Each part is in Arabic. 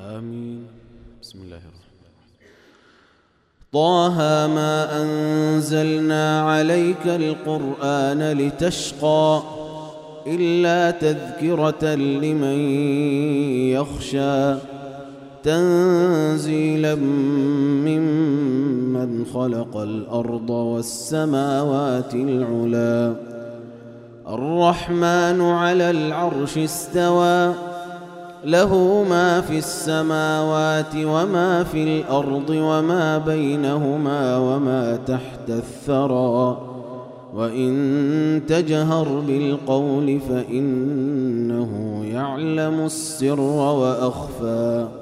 آمين. بسم الله الرحمن الرحيم. طه ما أنزلنا عليك القرآن لتشقى إلا تذكرة لمن يخشى. تنزيلا ممن خلق الأرض والسماوات العلا. الرحمن على العرش استوى. له ما في السماوات وما في الأرض وما بينهما وما تحت الثرى. وإن تجهر بالقول فإنه يعلم السر وأخفى.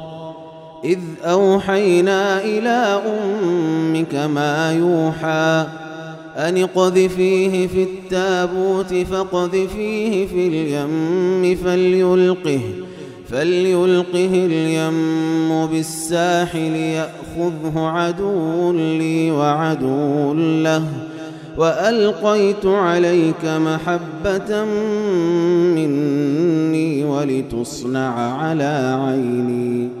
إذ أوحينا إلى أمك ما يوحى أن اقذفيه في التابوت فاقذفيه في اليم فليلقه فليلقه اليم بالساحل يأخذه عدو لي وعدو له وألقيت عليك محبة مني ولتصنع على عيني.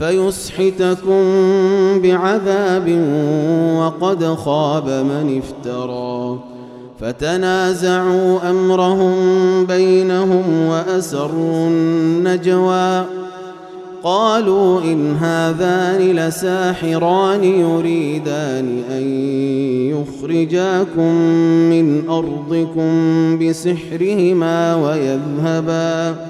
فيسحتكم بعذاب وقد خاب من افترى. فتنازعوا أمرهم بينهم وأسروا النجوى. قالوا إن هذان لساحران يريدان أن يخرجاكم من أرضكم بسحرهما ويذهبا.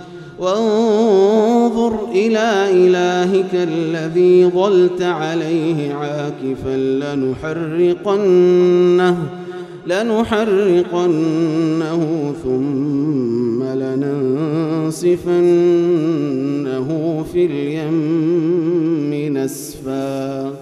وانظر إلى إلهك الذي ظلت عليه عاكفا لنحرقنه لنحرقنه ثم لننسفنه في اليم نسفاً